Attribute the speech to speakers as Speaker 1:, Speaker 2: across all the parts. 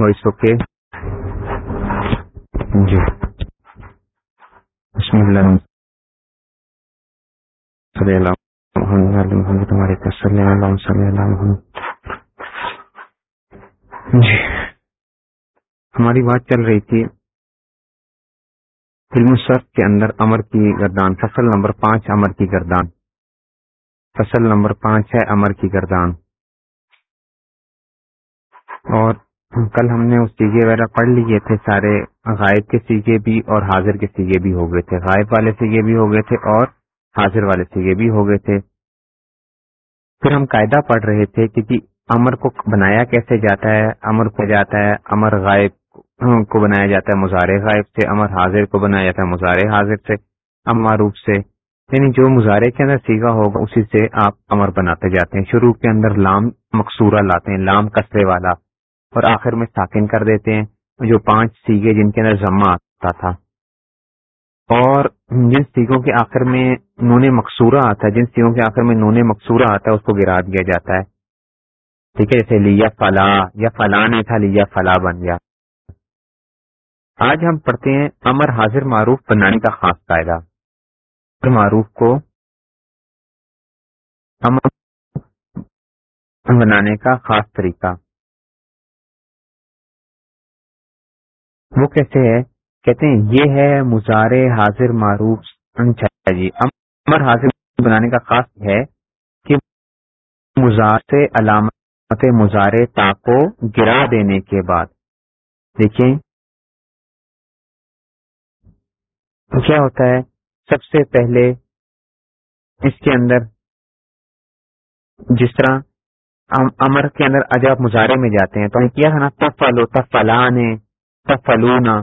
Speaker 1: Voice okay جی بسم اللہ صلی اللہ محمد ہمارے صلی اللہ صلی اللہ جی ہماری بات چل رہی تھی فلم سرف کے اندر امر کی گردان، فصل نمبر پانچ امر کی گردان۔ فصل نمبر پانچ ہے امر کی گردان۔ اور کل ہم نے اس سیگے وغیرہ پڑھ لیے تھے، سارے غائب کے سیگے بھی اور حاضر کے سیگے بھی ہو گئے تھے۔ غائب والے سیگے بھی ہو گئے تھے اور حاضر والے سیگے بھی ہو گئے تھے۔ پھر ہم قاعدہ پڑھ رہے تھے کہ جی امر کو بنایا کیسے جاتا ہے؟ امر کو جاتا ہے، امر غائب کو بنایا جاتا ہے مظاہرے غائب سے، امر حاضر کو بنایا جاتا ہے مظاہرے حاضر سے اماروف سے۔ یعنی جو مظاہرے کے اندر سیگا ہوگا، اسی سے آپ امر بناتے جاتے ہیں۔ شروع کے اندر لام مقصورہ لاتے ہیں، لام کسرے والا۔ اور آخر میں ساکن کر دیتے ہیں، جو پانچ سیگے جن کے اندر ضمہ آتا تھا۔ اور جن سیگوں کے آخر میں نون مقصورہ آتا ہے، جن سیگوں کے آخر میں نون مقصورہ آتا ہے، اس کو گرا دیا جاتا ہے۔ ٹھیک ہے، جیسے لیا فلا، یا فلاں نہیں تھا، لیا فلا بن گیا۔ آج ہم پڑھتے ہیں امر حاضر معروف بنانے کا خاص قاعدہ۔ معروف کو امر بنانے کا خاص طریقہ۔ وہ کیسے ہے کہتے ہیں، یہ ہے مزار حاضر معروف جی۔ امر حاضر بنانے کا خاص ہے کہ مزار سے علامت مزار تا کو گرا دینے کے بعد۔ دیکھیں۔ کیا ہوتا ہے؟ سب سے پہلے اس کے اندر جس طرح امر کے اندر اجب مظاہرے میں جاتے ہیں، تو کیا ہے نا؟ تفلو، تفلان۔ تفلونا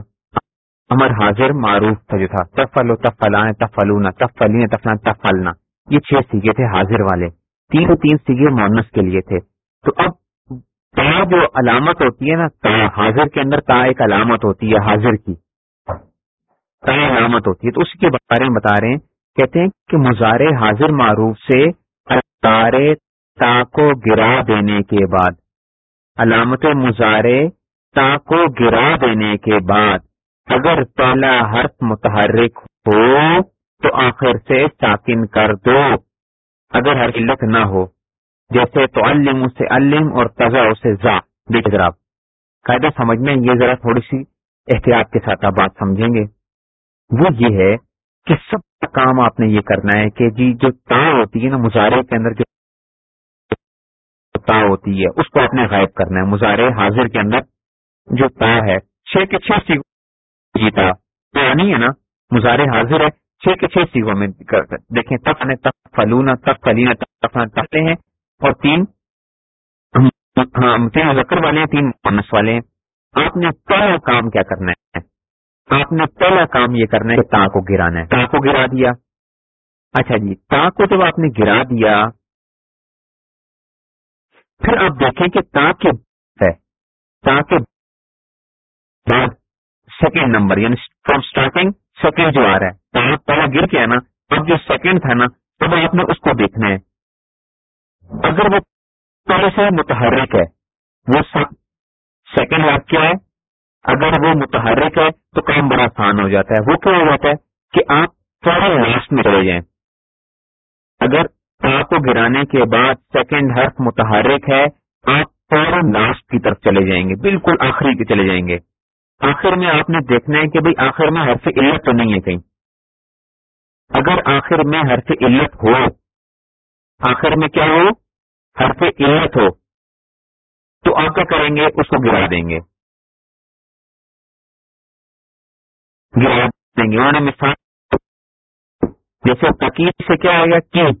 Speaker 1: امر حاضر، معروف تھا جو تھا۔ تفل و تفلان تفلونا تفلین تفلان تفلنا یہ چھ سیگے تھے حاضر والے۔ تین تین سیگے مونس کے لیے تھے۔ تو اب تا جو علامت ہوتی ہے نا تا حاضر کے اندر تا ایک علامت ہوتی ہے، حاضر کی۔ تا علامت ہوتی ہے۔ تو اس کے بارے میں بتا رہے ہیں۔ کہتے ہیں کہ مزار حاضر معروف سے تارے تا کو گرا دینے کے بعد، علامت مزارے تا کو گرا دینے کے بعد اگر پہلا حرف متحرک ہو تو آخر سے ساکن کر دو۔ اگر ہر علت نہ ہو، جیسے تو علم اسے علم اور تزا اسے زا۔ دیکھ ذرا، قاعدہ سمجھ میں یہ ذرا تھوڑی سی احتیاط کے ساتھ آپ بات سمجھیں گے۔ وہ یہ ہے کہ سب کام آپ نے یہ کرنا ہے کہ جی جو تا ہوتی ہے نا مظاہرے کے اندر جو تا ہوتی ہے، اس کو آپ نے غائب کرنا ہے۔ مظاہرے حاضر کے اندر جو تا ہے، چھ کے چھ سیگو جیتا۔ تو نہیں ہے نا، مظاہرے حاضر ہے، چھ کے چھ سیگوں میں دیکھیں تب نے تب فلونا تب فلینا تب تبتے ہیں۔ اور تین تین مذکر والے ہیں، تین مونس والے ہیں۔ آپ نے پہلا کام کیا کرنا ہے؟ آپ نے پہلا کام یہ کرنا ہے کہ تا کو گرانا ہے۔ تا کو گرا دیا۔ اچھا جی تا کو جب آپ نے گرا دیا، پھر آپ دیکھیں کہ تا کے تا کے سیکنڈ نمبر یعنی فرام اسٹارٹنگ سیکنڈ جو آ رہا ہے پہلا گر کے نا اب جو سیکنڈ تھا نا، تب آپ نے اس کو دیکھنا ہے۔ اگر وہ پہلے سے متحرک ہے، وہ سیکنڈ آپ کیا ہے؟ اگر وہ متحرک ہے، تو کام بڑا آسان ہو جاتا ہے۔ وہ کیا ہو جاتا ہے کہ آپ تھوڑا لاسٹ میں چلے جائیں۔ اگر آپ کو گرانے کے بعد سیکنڈ حرف متحرک ہے، آپ تھوڑا لاسٹ کی طرف چلے جائیں گے، بالکل آخری کے چلے جائیں گے۔ آخر میں آپ نے دیکھنا ہے کہ بھئی آخر میں حرف علت تو نہیں ہے کہیں۔ اگر آخر میں حرف علت ہو، آخر میں کیا ہو؟ حرف علت ہو۔ تو آپ کیا کریں گے؟ اس کو گرا دیں گے۔ گرا دیں گے۔ انہوں نے مثال جیسے تقیر سے کیا آئے گا؟ کی۔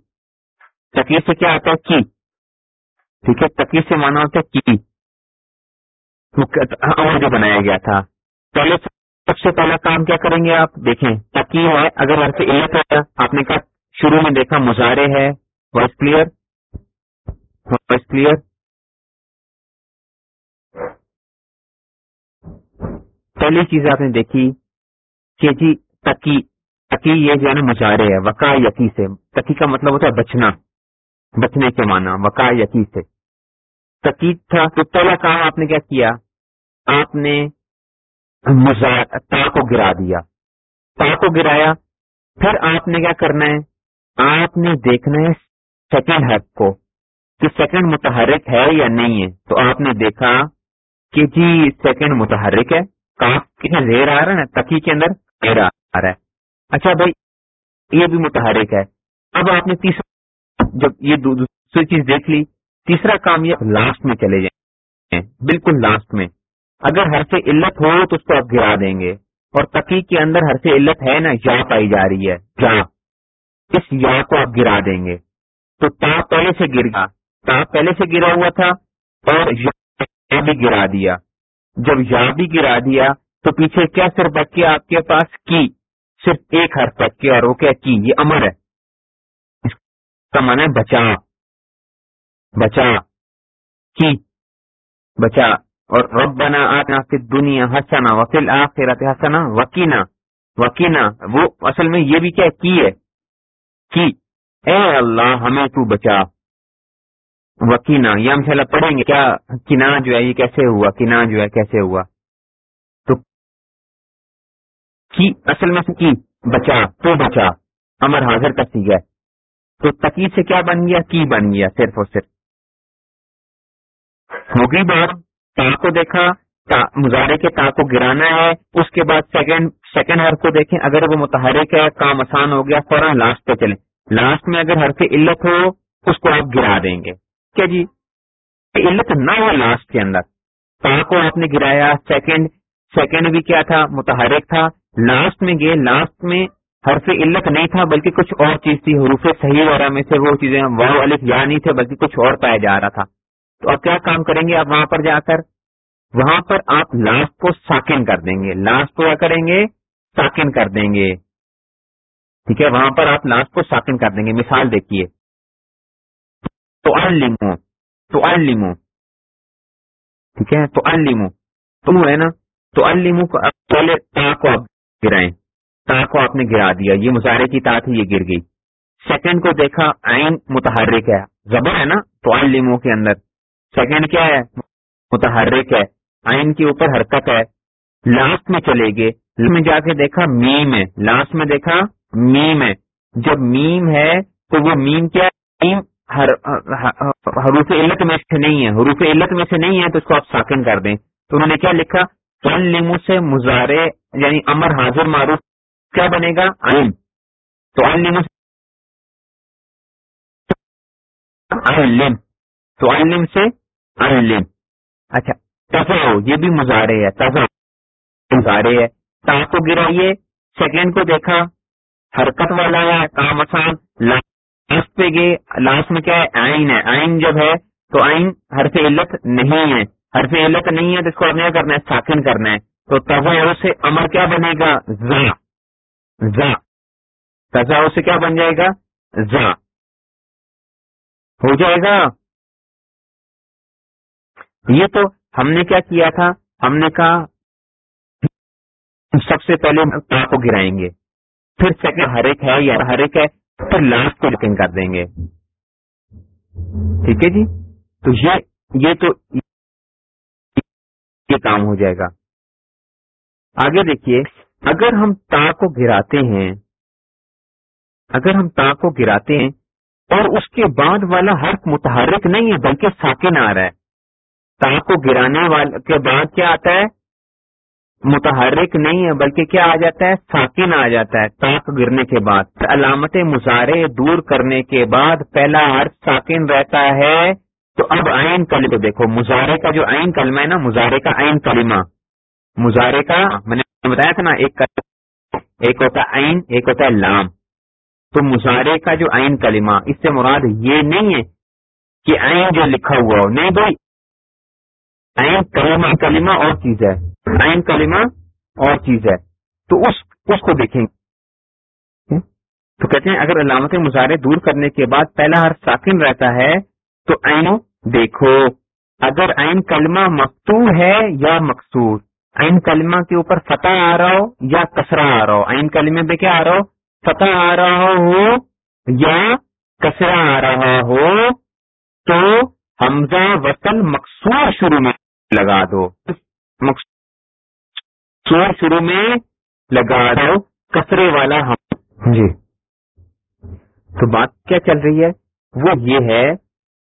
Speaker 1: تقیر سے کیا آتا ہے؟ کی۔ ٹھیک ہے؟ تقیر سے مانا ہوتا ہے کی۔ اور جو بنایا گیا تھا۔ پہلے سب سے پہلا کام کیا کریں گے آپ؟ دیکھیں تاکہ ہے۔ اگر ہر سے علت ہے آپ نے کہا، شروع میں دیکھا مظاہرے ہے، وائس کلیئر۔ Voice clear. پہلی چیز آپ نے دیکھی کہ جی تکی تکی یہ جو ہے نا مظاہرے ہے، وقا یقی سے۔ تکی کا مطلب ہوتا ہے بچنا، بچنے کے معنی، وقا یقی سے۔ تکی تھا، تو پہلا کام آپ نے کیا کیا؟ آپ نے تا کو گرا دیا۔ تا کو گرایا، پھر آپ نے کیا کرنا ہے؟ آپ نے دیکھنا ہے سیکنڈ ہیپ کو کہ سیکنڈ متحرک ہے یا نہیں ہے۔ تو آپ نے دیکھا کہ جی سیکنڈ متحرک ہے۔ کاف کتنا زیر آ رہا ہے نا تکی کے اندر زیر آ رہا ہے۔ اچھا بھائی، یہ بھی متحرک ہے۔ اب آپ نے تیسرا جب یہ دوسری چیز دیکھ لی، تیسرا کام یہ لاسٹ میں چلے جائیں۔ بالکل لاسٹ میں۔ اگر ہر سے علت ہو تو اس کو آپ گرا دیں گے۔ اور تقی کے اندر ہر سے علت ہے نا، یا پائی جا رہی ہے، یا۔ اس یا کو آپ گرا دیں گے۔ تو تا پہلے سے گر گیا۔ تا پہلے سے گرا ہوا تھا اور یا بھی گرا دیا۔ جب یا بھی گرا دیا تو پیچھے کیا صرف بچ گیا آپ کے پاس؟ کی۔ صرف ایک حرف بچ اور وہ کیا؟ کی۔ یہ امر ہے۔ اس کا من ہے بچا۔ بچا۔ کی۔ بچا۔ اور ربنا آتنا فی الدنیا حسنا وفی الاخرت حسنا وکینا وکینا وہ اصل میں یہ بھی کیا کی ہے؟ کی۔ اے اللہ، ہمیں تو بچا۔ وکینا یہ ہم سے پڑھیں گے۔ کیا کنا جو ہے، یہ کیسے ہوا؟ کنا جو ہے، کیسے ہوا؟ تو کی، اصل میں سے کی؟ بچا، تو بچا۔ امر حاضر کا سی ہے۔ تو تکی سے کیا بن گیا؟ کی بن گیا؟ صرف اور صرف۔ ہوگی بات تا کو دیکھا مظاہرے کے تا کو گرانا ہے، اس کے بعد سیکنڈ سیکنڈ ہر کو دیکھیں، اگر وہ متحرک ہے، کام آسان ہو گیا، فوراً لاسٹ پہ چلیں۔ لاسٹ میں اگر ہر علت ہو، اس کو آپ گرا دیں گے۔ کیا جی؟ علت نہ ہو لاسٹ کے اندر۔ تا کو آپ نے گرایا سیکنڈ سیکنڈ بھی کیا تھا، متحرک تھا۔ لاسٹ میں گئے لاسٹ میں ہر سے علت نہیں تھا، بلکہ کچھ اور چیز تھی، حروف صحیح وغیرہ میں سے وہ چیزیں واؤ الف یا نہیں تھے، بلکہ کچھ اور پایا جا رہا تھا۔ تو اب کیا کام کریں گے؟ آپ وہاں پر جا کر، وہاں پر آپ لاسٹ کو ساکن کر دیں گے۔ لاسٹ کو کیا کریں گے؟ ساکن کر دیں گے۔ ٹھیک ہے؟ وہاں پر آپ لاسٹ کو ساکن کر دیں گے۔ مثال دیکھیے۔ تو لیمو تو لیمو ٹھیک ہے؟ تو لیمو تم ہے نا؟ تو لیمو کو پہلے تا کو آپ گرائیں۔ تا کو آپ نے گرا دیا۔ یہ مظاہرے کی تا تھی، یہ گر گئی۔ سیکنڈ کو دیکھا آئین متحرک ہے۔ زبر ہے نا؟ تو لیمو کے اندر۔ سیکنڈ کیا ہے؟ متحرک ہے۔ آئین کے اوپر حرکت ہے۔ لاسٹ میں چلے گئے۔ میں جا کے دیکھا میم ہے۔ لاسٹ میں دیکھا میم ہے۔ جب میم ہے تو وہ میم کیا میم حروف علت میں سے نہیں ہے۔ حروف علت میں سے نہیں ہے تو اس کو آپ ساکن کر دیں۔ تو انہوں نے کیا لکھا؟ فن لیمو سے مظاہرے یعنی امر حاضر معروف کیا بنے گا؟ آئین تو ان لیمو تو لم سے لم اچھا۔ تفا یہ بھی مظاہرے ہے۔ تفا مظاہرے ہے۔ تا کو گرائیے۔ سیکنڈ کو دیکھا۔ حرکت والا ہے کام آسان۔ لاسٹ پہ گئے۔ لاسٹ میں کیا ہے؟ آئین ہے۔ آئین جب ہے تو آئین حرف علت نہیں ہے۔ حرف علت نہیں ہے تو اس کو کیا کرنا ہے ساکن کرنا ہے۔ تو تفا سے امر کیا بنے گا؟ زا زا تزا سے کیا بن جائے گا؟ زا ہو جائے گا۔ یہ تو ہم نے کیا کیا تھا؟ ہم نے کہا سب سے پہلے تا کو گرائیں گے۔ پھر سیکنڈ ہر ایک ہے یا ہر ایک ہے، پھر لاسٹ کو یقین کر دیں گے۔ ٹھیک ہے جی؟ تو یہ یہ تو یہ کام ہو جائے گا۔ آگے دیکھیے، اگر ہم تا کو گراتے ہیں، اگر ہم تا کو گراتے ہیں اور اس کے بعد والا حرف متحرک نہیں ہے، بلکہ ساکن آ رہا ہے۔ تا کو گرانے والے کے بعد کیا آتا ہے؟ متحرک نہیں ہے، بلکہ کیا آ جاتا ہے؟ ساکن آ جاتا ہے، تاک گرنے کے بعد۔ علامت مظاہرے دور کرنے کے بعد پہلا ہر ساکن رہتا ہے۔ تو اب آئین کلم دیکھو مظاہرے کا جو آئین کلمہ ہے نا مظاہرے کا آئین کلمہ۔ مظاہرے کا، میں نے بتایا تھا نا، ایک ایک ہوتا ہے آئین ایک ہوتا ہے لام۔ تو مظاہرے کا جو آئین کلمہ، اس سے مراد یہ نہیں ہے کہ آئین جو لکھا ہوا ہو۔ نہیں بھائی عین کلمہ کلمہ اور چیز ہے۔ عین کلمہ اور چیز ہے۔ تو اس اس کو دیکھیں۔ گے تو کہتے ہیں، اگر علامت مظاہرے دور کرنے کے بعد پہلا ہر ساکن رہتا ہے، تو عین دیکھو۔ اگر عین کلمہ مکتو ہے یا مقصور، عین کلمہ کے اوپر فتح آ رہا ہو یا کسرا آ رہا ہو۔ عین کلمے پہ کیا آ رہا ہو؟ فتح آ رہا ہو یا کسرا آ رہا ہو۔ تو حمزہ وصل مقصور شروع میں لگا دو۔ مقصور شروع میں لگا دو کسرے والا ہم۔ جی۔ تو بات کیا چل رہی ہے؟ وہ یہ ہے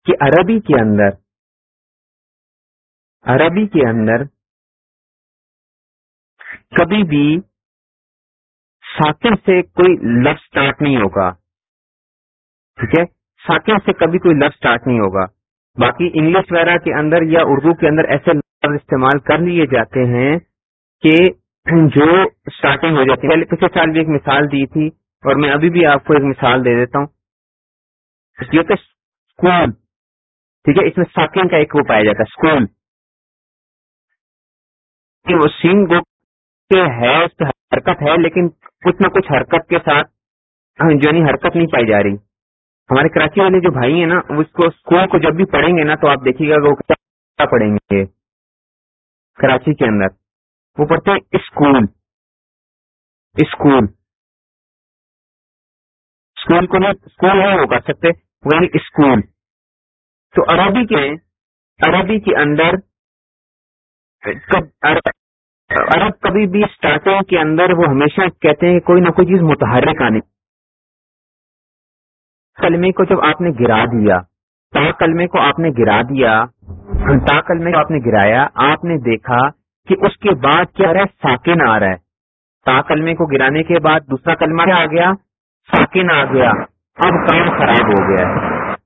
Speaker 1: کہ عربی کے اندر عربی کے اندر کبھی بھی ساکن سے کوئی لفظ اسٹارٹ نہیں ہوگا۔ ٹھیک ہے؟ ساکن سے کبھی کوئی لفظ اسٹارٹ نہیں ہوگا۔ باقی انگلش وغیرہ کے اندر یا اردو کے اندر ایسے لفظ استعمال کر لیے جاتے ہیں کہ جو اسٹارٹنگ ہو جاتی ہے پچھلے سال بھی ایک مثال دی تھی اور میں ابھی بھی آپ کو ایک مثال دے دیتا ہوں۔ اسکول ٹھیک ہے، اس میں ساکن کا ایک وہ پایا جاتا ہے اسکول وہ سین گو ہے، اس پہ حرکت ہے، لیکن کچھ نہ کچھ حرکت کے ساتھ جو یعنی حرکت نہیں پائی جا رہی۔ ہمارے کراچی والے جو بھائی ہیں نا اس کو اسکول کو جب بھی پڑھیں گے نا تو آپ دیکھیے گا وہ کیا پڑھیں گے کراچی کے اندر۔ وہ پڑھتے ہیں اسکول اسکول اسکول کو نہیں اسکول نہیں وہ کر سکتے وہ یعنی اسکول تو عربی کے عربی کے اندر عرب کبھی بھی اسٹارٹنگ کے اندر وہ ہمیشہ کہتے ہیں کہ کوئی نہ کوئی چیز متحرک آنے کلمے کو جب آپ نے گرا دیا، تا کلمے کو آپ نے گرا دیا، تا کلمے کو آپ نے گرایا، آپ نے دیکھا کہ اس کے بعد کیا رہا ہے؟ ساکن آ رہا ہے۔ تا کلمے کو گرانے کے بعد دوسرا کلمہ کیا آ گیا؟ ساکن آ گیا۔ اب کام خراب ہو گیا ہے۔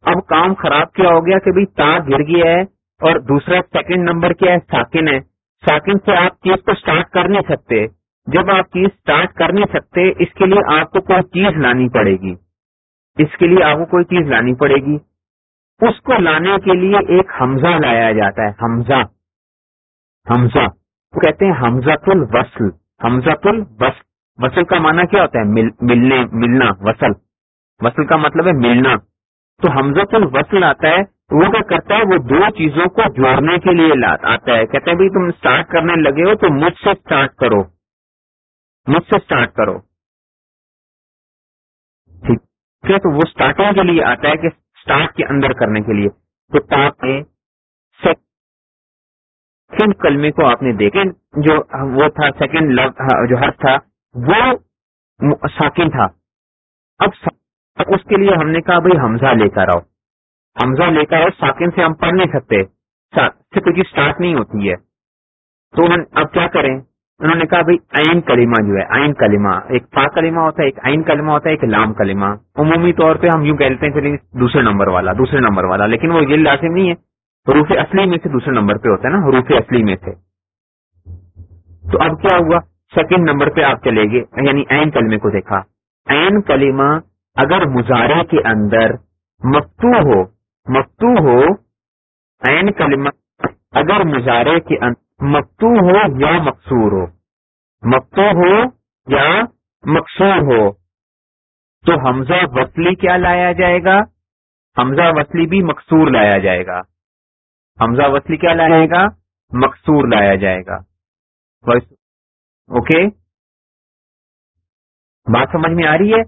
Speaker 1: اب کام خراب کیا ہو گیا کہ بھائی تا گر گیا ہے اور دوسرا سیکنڈ نمبر کیا ہے؟ ساکن ہے۔ ساکن سے آپ چیز کو اسٹارٹ کر نہیں سکتے۔ جب آپ چیز اسٹارٹ کر نہیں سکتے، اس کے لیے آپ کو کوئی چیز لانی پڑے گی۔ اس کے لیے آپ کو کوئی چیز لانی پڑے گی۔ اس کو لانے کے لیے ایک حمزہ لایا جاتا ہے، حمزہ۔ حمزہ۔ وہ کہتے ہیں حمزہ الوصل۔ حمزہ الوصل۔ وصل کا معنی کیا ہوتا ہے؟ ملنے، ملنا، وصل۔ وصل کا مطلب ہے ملنا۔ تو حمزہ الوصل آتا ہے، وہ کیا کرتا ہے، وہ دو چیزوں کو جوڑنے کے لیے آتا ہے۔ کہتے ہیں بھائی تم اسٹارٹ کرنے لگے ہو تو مجھ سے اسٹارٹ کرو۔ مجھ سے اسٹارٹ کرو۔ تو وہ اسٹارٹنگ کے لیے آتا ہے کہ اسٹارٹ کے اندر کرنے کے لیے۔ تو تاکہ سیکنڈ کلمے کو آپ نے دیکھے جو وہ تھا سیکنڈ جو حرف تھا، وہ ساکن تھا۔ اب اس کے لیے ہم نے کہا، بھائی، حمزہ لے کر آؤ۔ حمزہ لے کر آؤ، ساکن سے ہم پڑھ نہیں سکتے۔ سے کوئی اسٹارٹ نہیں ہوتی ہے۔ تو اب کیا کریں؟ انہوں نے کہا بھائی عین کلمہ جو ہے، عین کلمہ، ایک پا کلمہ ہوتا ہے، ایک عین کلمہ ہوتا ہے، ایک لام کلمہ۔ عمومی طور پہ ہم یوں کہتے ہیں چلیے دوسرے نمبر والا، دوسرے نمبر والا، لیکن وہ یہ لازم نہیں ہے۔ حروف اصلی میں سے دوسرے نمبر پہ ہوتا ہے نا، حروف اصلی میں سے۔ تو اب کیا ہوا؟ سیکنڈ نمبر پہ آپ چلے گئے یعنی عین کلمے کو دیکھا۔ عین کلمہ اگر مظاہرے کے اندر مکتو ہو مکتو ہو، عین کلمہ اگر مظاہرے کے اندر مکتو ہو یا مقصور ہو۔ مکتو ہو یا مقصور ہو۔ تو حمزہ وصلی کیا لایا جائے گا؟ حمزہ وصلی بھی مقصور لایا جائے گا۔ حمزہ وصلی کیا لایا جائے گا؟ مقصور لایا جائے گا۔ اوکے؟ بات سمجھ میں آ رہی ہے؟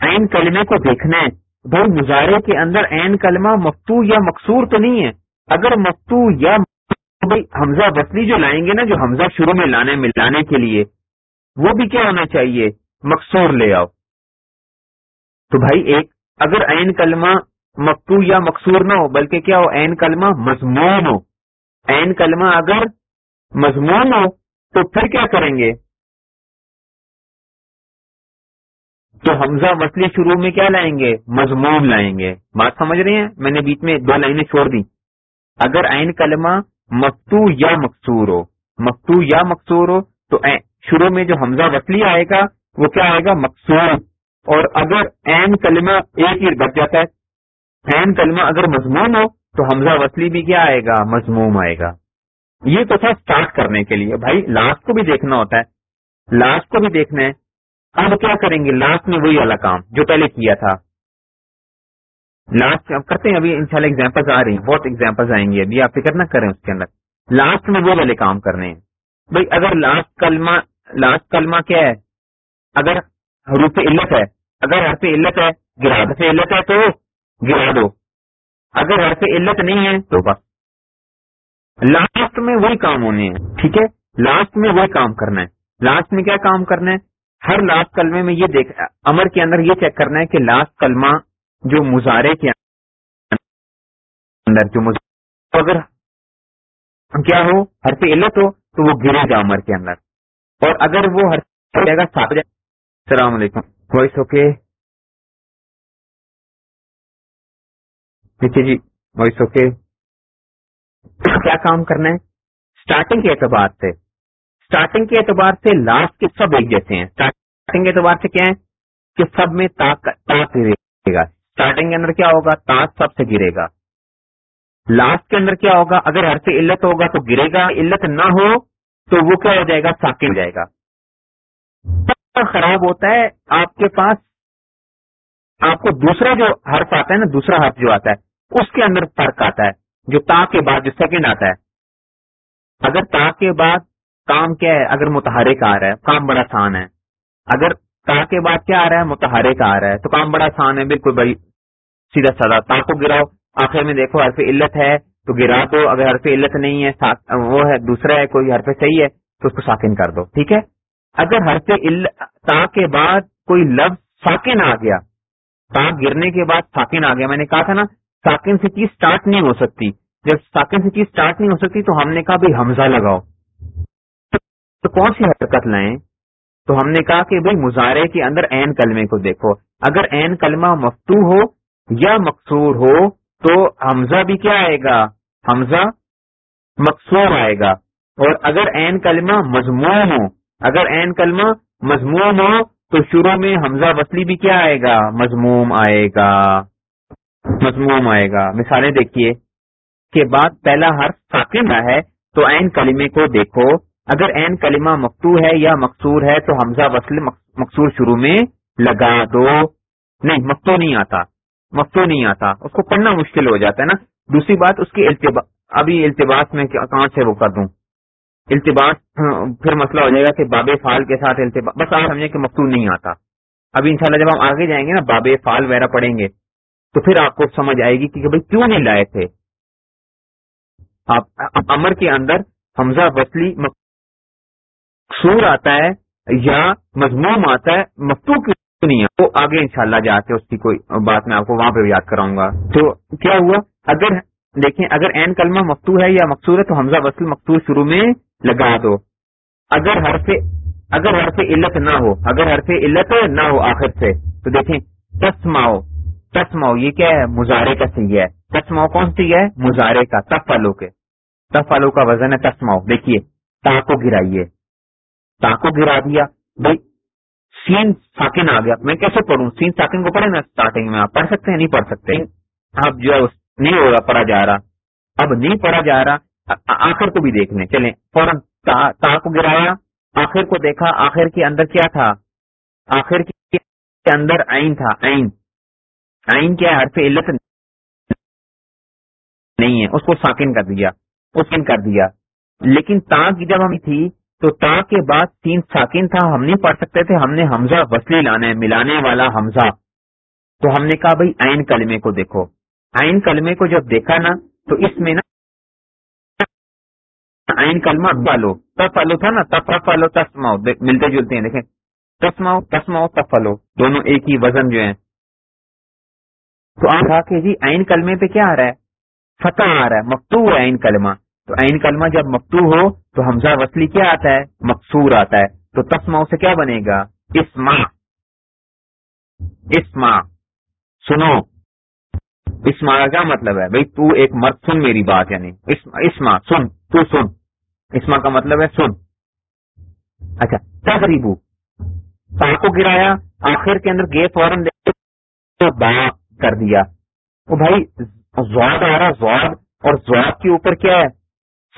Speaker 1: عین کلمے کو دیکھنا ہے۔ بھائی مظاہرے کے اندر عین کلمہ مفتو یا مقصور تو نہیں ہے۔ اگر مفتو یا بھائی حمزہ وصلی جو لائیں گے نا، جو حمزہ شروع میں لانے، ملانے کے لیے، وہ بھی کیا ہونا چاہیے؟ مقصور لے آؤ۔ تو بھائی ایک، اگر عین کلمہ مکتو یا مقصور نہ ہو، بلکہ کیا ہو؟ عین کلمہ مضمون ہو۔ عین کلمہ اگر مضمون ہو، تو پھر کیا کریں گے؟ تو حمزہ وصلی شروع میں کیا لائیں گے؟ مضمون لائیں گے۔ بات سمجھ رہے ہیں؟ میں نے بیچ میں دو لائنیں چھوڑ دی اگر عین کلمہ مکتو یا مقصور ہو مکتو یا مقصور ہو تو شروع میں جو حمزہ وصلی آئے گا، وہ کیا آئے گا؟ مقصور اور اگر این کلمہ ایک ہی بچ جاتا ہے، این کلمہ اگر مضمون ہو تو حمزہ وصلی بھی کیا آئے گا؟ مضموم آئے گا. یہ تو تھا اسٹارٹ کرنے کے لیے. بھائی لاسٹ کو بھی دیکھنا ہوتا ہے. لاسٹ کو بھی دیکھنا ہے. اب کیا کریں گے؟ لاسٹ میں وہی والا کام جو پہلے کیا تھا. لاسٹ کرتے ہیں ابھی ان شاء اللہ آ رہی ہیں، بہت ایگزامپل آئیں گے ابھی، آپ فکر نہ کریں اس کے اندر۔ لاسٹ میں وہ والے کام کرنے ہیں۔ بھائی، اگر لاسٹ کلمہ لاسٹ کلمہ کیا ہے؟ اگر حروف علت ہے، اگر حرف علت ہے، گرا حرف علت ہے تو گرا دو۔ اگر حرف علت نہیں ہے تو بس۔ لاسٹ میں وہی کام ہونے ہیں، ٹھیک ہے؟ لاسٹ میں وہ کام کرنا ہے۔ لاسٹ میں کیا کام کرنا ہے؟ ہر لاسٹ کلمے میں یہ دیکھ، امر کے اندر یہ چیک کرنا ہے کہ لاسٹ کلمہ جو مظاہرے کے اندر جو اگر کیا ہو ہر سے علت ہو تو وہ گرے گا امر کے اندر۔ اور اگر وہ ہر جگہ السلام علیکم۔ Voice okay. جی وائس اوکے۔ کیا کام کرنا ہے؟ اسٹارٹنگ کے اعتبار سے۔ اسٹارٹنگ کے اعتبار سے لاسٹ کے سب ایک جیسے ہیں۔ اسٹارٹنگ کے اعتبار سے کیا ہے؟ کہ سب میں تاک گرے گا۔ اسٹارٹنگ کے اندر کیا ہوگا؟ تاک سب سے گرے گا۔ لاسٹ کے اندر کیا ہوگا؟ اگر ہر سے علت ہوگا تو گرے گا، علت نہ ہو تو وہ کیا ہو جائے گا؟ ساکن ہو جائے گا۔ خراب ہوتا ہے آپ کے پاس۔ آپ کو دوسرا جو حرف آتا ہے نا، دوسرا حرف جو آتا ہے، اس کے اندر فرق آتا ہے۔ جو تا کے بعد، جو سیکنڈ آتا ہے۔ اگر تا کے بعد کام کیا ہے؟ اگر متحرے کا آ رہا ہے، کام بڑا آسان ہے۔ اگر تا کے بعد کیا آ رہا ہے؟ متحرے کا آ رہا ہے۔ تو کام بڑا آسان ہے، بالکل بڑی سیدھا سادہ۔ تا کو گراؤ۔ آخر میں دیکھو، حرف علت ہے، تو گرا دو۔ اگر حرف علت نہیں ہے وہ ہے، دوسرا ہے، کوئی حرف صحیح ہے، تو اس کو ساکن کر دو۔ ٹھیک ہے؟ اگر حرف تا کے بعد کوئی لفظ ساکن آ گیا، تا گرنے کے بعد ساکن آ گیا۔ میں نے کہا تھا نا، ساکن سے چیز سٹارٹ نہیں ہو سکتی۔ جب ساکن سے چیز سٹارٹ نہیں ہو سکتی، تو ہم نے کہا بھائی حمزہ لگاؤ۔ تو کون سی حرکت لائیں؟ تو ہم نے کہا کہ بھائی مظاہرے کے اندر این کلمے کو دیکھو۔ اگر این کلمہ مفتو ہو یا مقصور ہو تو حمزہ بھی کیا آئے گا؟ حمزہ مقصور آئے گا۔ اور اگر این کلمہ مضمون ہو، اگر این کلمہ مضمون ہو تو شروع میں حمزہ وصلی بھی کیا آئے گا؟ مضموم آئے گا۔ مضموم آئے گا۔ مثالیں دیکھیے کے بعد پہلا حرف ساکن ہے تو این کلمے کو دیکھو۔ اگر این کلمہ مکتو ہے یا مقصور ہے تو حمزہ وصل مقصور شروع میں لگا دو۔ نہیں مکتو نہیں آتا۔ مکتو نہیں آتا۔ اس کو پڑھنا مشکل ہو جاتا ہے نا۔ دوسری بات، اس کی ابھی التباس میں کہاں سے وہ کر دوں؟ التباس ہاں، پھر مسئلہ ہو جائے گا کہ باب فال کے ساتھ التباس بس آپ سمجھیں کہ مکتو نہیں آتا۔ ابھی انشاءاللہ جب ہم آگے جائیں گے نا، باب فال وغیرہ پڑھیں گے، تو پھر آپ کو سمجھ آئے گی کہ بھائی کیوں نہیں لائے تھے۔ آپ امر کے اندر حمزہ وصلی مقصور آتا ہے یا مضموم آتا ہے مفتو کیوں نہیں ہے۔ وہ آگے انشاءاللہ شاء جاتے اس کی کوئی بات میں آپ کو وہاں پہ یاد کراؤں گا۔ تو کیا ہوا؟ اگر دیکھیں، اگر این کلمہ مفتو ہے یا مقصور ہے، تو حمزہ وصل مقصور شروع میں لگا دو۔ اگر ہر سے اگر ہر سے علت نہ ہو، اگر ہر سے علت نہ ہو آخر سے، تو دیکھیں تسماؤ تسماؤ یہ کیا ہے؟ مظاہرے کا سیاح ہے۔ تسماؤ کون سی ہے؟ مظاہرے کا تفلو کے۔ تفلو کا وزن ہے تسماؤ دیکھیے، تا کو گرائیے۔ تا کو گرا دیا۔ بھائی، سین ساکن آ گیا۔ میں کیسے پڑھوں؟ سین ساکن کو پڑھے نا اسٹارٹنگ میں؟ آپ پڑھ سکتے ہیں، نہیں پڑھ سکتے آپ جو ہے نہیں ہوگا پڑھا جا رہا۔ اب نہیں پڑھا جا رہا۔ آخر کو بھی دیکھنے۔ چلیں، فوراً تا کو گرایا۔ آخر کو دیکھا۔ آخر کے اندر کیا تھا؟ آخر کے اندر آئین تھا۔ آئین آئین کیا حرف علت نہیں ہے۔ اس کو ساکن کر دیا۔ اسکن کر دیا۔ لیکن تا کی جب ہم تھی تو تا کے بعد تین ساکن تھا، ہم نہیں پڑھ سکتے تھے، ہم نے حمزہ وسلی لانا ہے، ملانے والا حمزہ۔ تو ہم نے کہا بھائی آئین کلمے کو دیکھو۔ آئین کلمے کو جب دیکھا نا، تو اس میں نا آئین کلمہ پالو تب تھا نا تب پالو تسماؤ ملتے جلتے ہیں، دیکھیں۔ تسماؤ تسماؤ تب پالو دونوں ایک ہی وزن جو ہیں۔ تو آپ کہا کہ جی آئین کلمے پہ کیا آ رہا ہے؟ فتح آ رہا ہے مکتو ہے آئین کلمہ۔ تو آئین کلمہ جب مکتو ہو تو حمزہ وصلی کیا آتا ہے؟ مقصور آتا ہے۔ تو تسماؤ سے کیا بنے گا؟ اسما اسما سنو۔ اسما کا کیا مطلب ہے بھائی تو ایک مرد، سن میری بات یعنی۔ اسما سن، تو سن۔ اسما کا مطلب ہے سن۔ اچھا تقریبو تا کو گرایا، آخر کے اندر گے فوراً با کر دیا۔ وہ بھائی، زواد آ رہا، زواد۔ اور زواد کے اوپر کیا ہے؟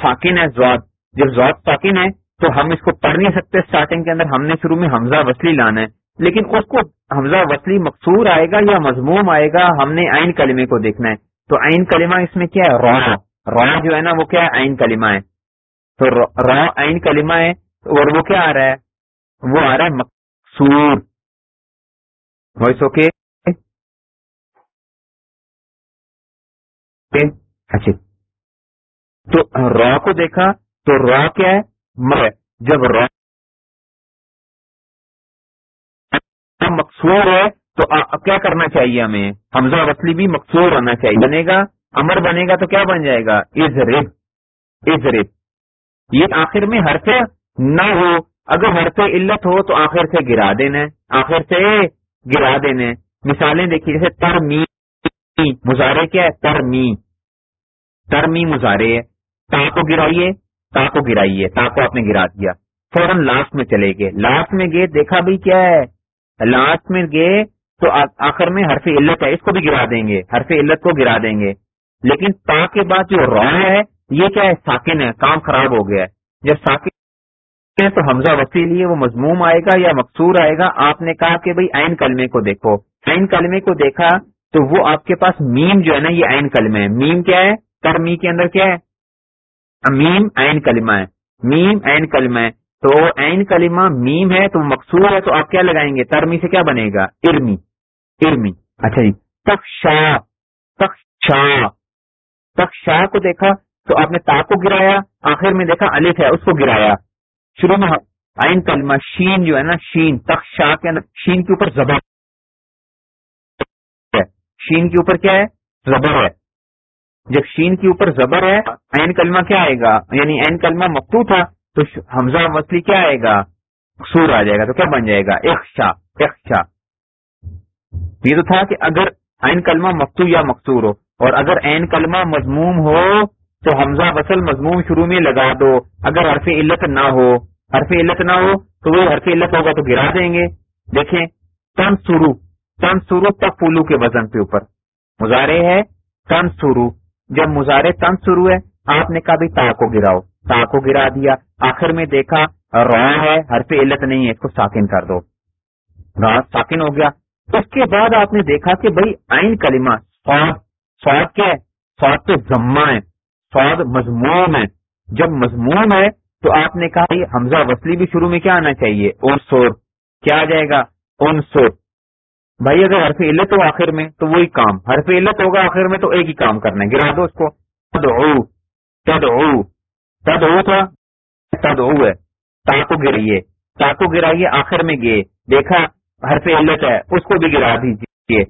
Speaker 1: ساکن ہے زواد۔ جب زواد ساکن ہے تو ہم اس کو پڑھ نہیں سکتے اسٹارٹنگ کے اندر۔ ہم نے شروع میں حمزہ وصلی لانا ہے۔ لیکن اس کو حمزہ وصلی مقصور آئے گا یا مضموم آئے گا، ہم نے آئین کلمے کو دیکھنا ہے۔ تو آئین کلمہ اس میں کیا ہے؟ را۔ را جو ہے نا وہ کیا ہے؟ آئین کلمہ ہے۔ تو را آئین کلمہ ہے اور وہ کیا آ رہا ہے؟ وہ آ رہا ہے مقصور۔ Voice okay? اچھا۔ تو را کو دیکھا تو را کیا ہے؟ مر جب رو مقصور ہے تو کیا کرنا چاہیے ہمیں؟ حمزہ وصلی بھی مقصور ہونا چاہیے۔ بنے گا، امر بنے گا تو کیا بن جائے گا؟ از رب یہ آخر میں حرف نہ ہو۔ اگر حرف علت ہو تو آخر سے گرا دینا آخر سے گرا دینا مثالیں دیکھیے، جیسے ترمی۔ مظاہرے کیا ہے؟ ترمی۔ ترمی مظاہرے ہے۔ تا کو گرائیے تا کو گرائیے تا کو آپ نے گرا دیا۔ فوراً لاسٹ میں چلے گئے۔ لاسٹ میں گئے، دیکھا بھی کیا ہے؟ لاسٹ میں گئے تو آخر میں حرف علت ہے، اس کو بھی گرا دیں گے۔ حرف علت کو گرا دیں گے۔ لیکن تا کے بعد جو رو ہے، یہ کیا ہے؟ ساکن ہے، کام خراب ہو گیا ہے۔ جب ساکن ہے تو حمزہ وسیع لیے وہ مضموم آئے گا یا مقصور آئے گا؟ آپ نے کہا کہ بھائی عین کلمے کو دیکھو۔ عین کلمے کو دیکھا تو وہ آپ کے پاس میم جو ہے نا، یہ عین کلمے ہے میم کیا ہے؟ ترمی کے اندر کیا ہے؟ میم عین کلمہ ہے۔ میم عین کلمہ ہے۔ تو عین کلمہ میم ہے تو مقصور ہے تو آپ کیا لگائیں گے؟ ترمی سے کیا بنے گا؟ ارمی۔ ارمی۔ اچھا جی۔ تک شاہ تک شاہ شاہ کو دیکھا تو آپ نے تا کو گرایا، آخر میں دیکھا الف ہے، اس کو گرایا۔ شروع میں عین کلمہ شین جو ہے نا، شین تک شاہ کے اندر، شین کے اوپر زبر شین کے اوپر کیا ہے؟ زبر ہے۔ جب شین کے اوپر زبر ہے، عین کلمہ کیا آئے گا؟ یعنی عین کلمہ مکتو تھا، تو حمزہ مسلی کیا آئے گا؟ سور آ جائے گا، تو کیا بن جائے گا؟ اخشا اخشا۔ یہ تو تھا کہ اگر عین کلمہ مکتو یا مقصور ہو، اور اگر عین کلمہ مضموم ہو، تو حمزہ وصل مضموم شروع میں لگا دو۔ اگر حرف علت نہ ہو، حرف علت نہ ہو، تو وہ حرف علت ہوگا تو گرا دیں گے۔ دیکھیں تن سرو تن سرو تک پولو کے وزن کے اوپر۔ مظاہرے ہے تن سرو جب مظاہرے تن سرو ہے آپ نے کہا بھی تا کو گراؤ تا کو گرا دیا، آخر میں دیکھا رو ہے حرف علت نہیں ہے، اس کو ساکن کر دو۔ ساکن ہو گیا۔ اس کے بعد آپ نے دیکھا کہ بھائی آئین کلمہ سواد سواد کیا ہے؟ سواد تو ضمہ ہے، سواد مضمون ہے۔ جب مضمون ہے تو آپ نے کہا حمزہ وصلی بھی شروع میں کیا آنا چاہیے؟ اور سور کیا آ جائے گا؟ اون سور بھائی، اگر حرف علت ہو آخر میں تو وہی کام۔ حرف علت ہوگا آخر میں تو ایک ہی کام کرنا ہے۔ گرا دو اس کو۔ تدعو۔ تدعو۔ تدعو تھا؟ تدعو ہے۔ تا کو گرائیے۔ تا کو گرائیے، آخر میں گئے۔ دیکھا، حرف علت ہے۔ اس کو بھی گرا دیجیے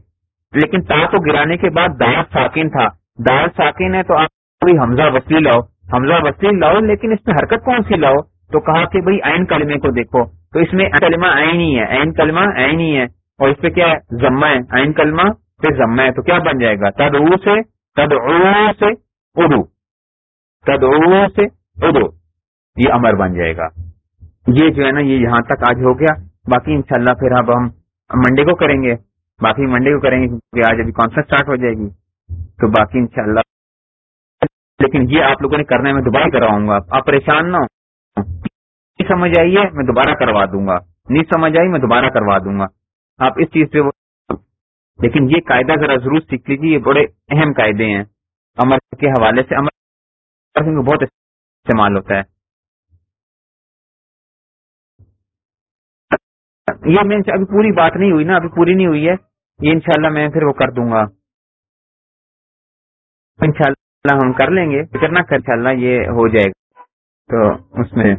Speaker 1: لیکن تا کو گرانے کے بعد دار ساکن تھا۔ دار ساکن ہے تو آپ کوئی حمزہ وسیع لاؤ۔ حمزہ وسیع لاؤ، لیکن اس میں حرکت کون سی لاؤ؟ تو کہا کہ بھائی، عین کلمے کو دیکھو۔ تو اس میں کلمہ عین ہی ہے۔ عین کلمہ عین ہی ہے۔ اور اس پہ کیا ہے؟ ضمہ ہے، عین کلمہ پھر ضمہ ہے، تو کیا بن جائے گا؟ تد سے تد سے اردو تد سے اردو یہ امر بن جائے گا۔ یہ جو ہے نا، یہ یہاں تک آج ہو گیا۔ باقی انشاءاللہ پھر اب ہم منڈے کو کریں گے۔ باقی منڈے کو کریں گے کیونکہ آج ابھی کانفرنس اسٹارٹ ہو جائے گی۔ تو باقی انشاءاللہ۔ لیکن یہ آپ لوگوں نے کرنا ہے، میں دوبارہ کرواؤں گا۔ آپ پریشان نہ ہو نہیں سمجھ آئیے میں دوبارہ کروا دوں گا۔ نہیں سمجھ آئی، میں دوبارہ کروا دوں گا۔ آپ اس چیز پہ لیکن یہ قاعدہ ذرا ضرور سیکھ لیجیے یہ بڑے اہم قاعدے ہیں۔ امر کے حوالے سے امر بہت استعمال ہوتا ہے۔ یہ میں ابھی پوری بات نہیں ہوئی نا، ابھی پوری نہیں ہوئی ہے۔ یہ انشاءاللہ میں پھر وہ کر دوں گا۔ انشاءاللہ ہم کر لیں گے۔ فکر نہ کر، انشاءاللہ یہ ہو جائے گا۔ تو اس میں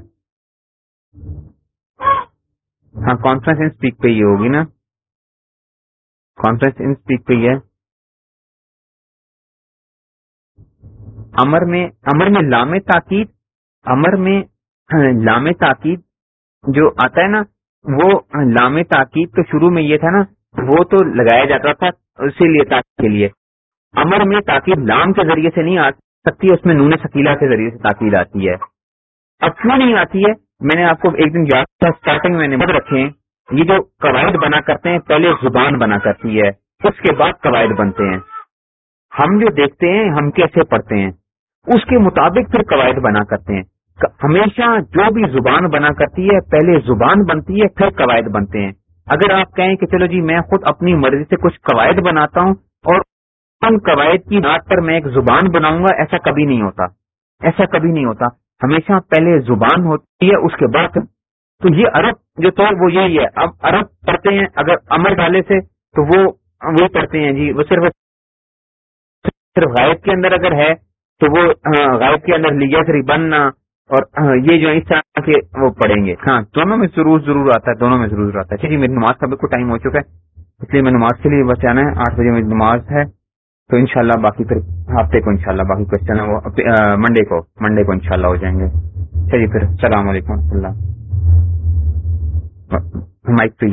Speaker 1: ہاں کانفرنس ان اسپیک پہ ہی ہوگی نا۔ کانفرنس ان اسپیک پہ ہے۔ امر میں امر میں لام تاکید، امر میں ہاں، لام تاکید جو آتا ہے نا، وہ لام تاکید تو شروع میں یہ تھا نا، وہ تو لگایا جاتا تھا اسی لیے تاکید کے لیے۔ امر میں تاکید لام کے ذریعے سے نہیں آ سکتی، اس میں نون سکیلا کے ذریعے سے تاکید آتی ہے۔ اب کیوں نہیں آتی ہے؟ میں نے آپ کو ایک دن یاد تھا اسٹارٹنگ میں نے بد رکھے۔ ہیں یہ جو قواعد بنا کرتے ہیں، پہلے زبان بنا کرتی ہے، اس کے بعد قواعد بنتے ہیں۔ ہم جو دیکھتے ہیں، ہم کیسے پڑھتے ہیں؟ اس کے مطابق پھر قواعد بنا کرتے ہیں۔ ہمیشہ جو بھی زبان بنا کرتی ہے، پہلے زبان بنتی ہے، پھر قواعد بنتے ہیں۔ اگر آپ کہیں کہ چلو جی میں خود اپنی مرضی سے کچھ قواعد بناتا ہوں اور ان قواعد کی بات پر میں ایک زبان بناؤں گا، ایسا کبھی نہیں ہوتا۔ ایسا کبھی نہیں ہوتا۔ ہمیشہ پہلے زبان ہوتی ہے، اس کے بعد تو یہ عرب جو تو وہ یہی ہے۔ اب عرب پڑھتے ہیں، اگر امر ڈالے سے تو وہ وہ پڑھتے ہیں جی۔ وہ صرف صرف غائب کے اندر اگر ہے تو وہ غائب کے اندر لیا سری بننا اور یہ جو اس طرح کے وہ پڑھیں گے۔ ہاں دونوں میں ضرور ضرور آتا ہے، دونوں میں ضرور آتا ہے۔ ٹھیک ہے میری نماز کا بالکل ٹائم ہو چکا ہے۔ اس لیے میں نماز کے لیے بس جانا ہے۔ آٹھ بجے میری نماز ہے۔ تو انشاءاللہ باقی پھر ہفتے کو انشاءاللہ باقی کوشچن ہے۔ وہ منڈے کو منڈے کو انشاءاللہ ہو جائیں گے۔ چلیے پھر السلام علیکم اللہ۔ مائک پہ